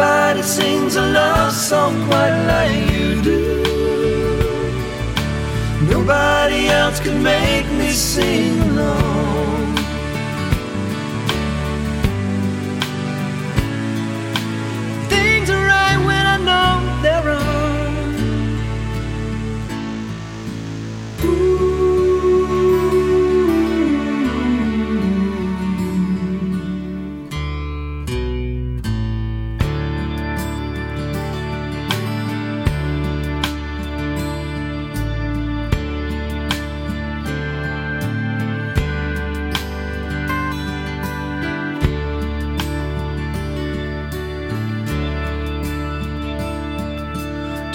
Nobody sings a love song quite like you do. Nobody else can make me sing along.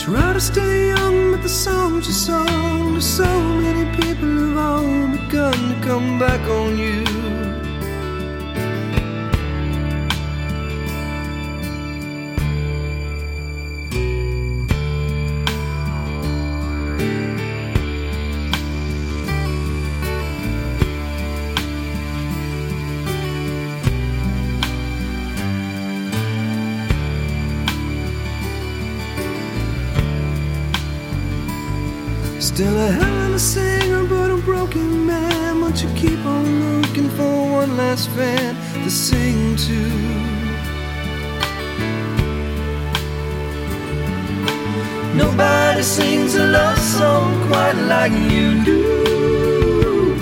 Try to stay young, but the songs you sung to so many people have all begun to come back on you. Still a hell of a singer, but a broken man. Won't you keep on looking for one last fan to sing to? Nobody sings a love song quite like you do.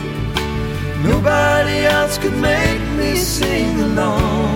Nobody else could make me sing along.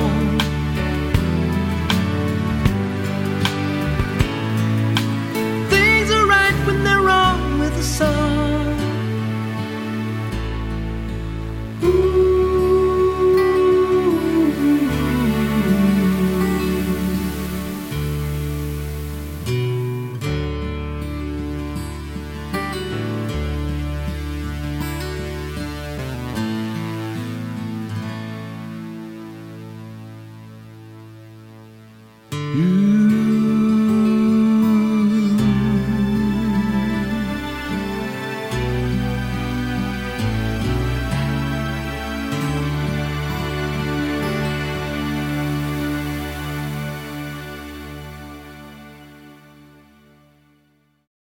You.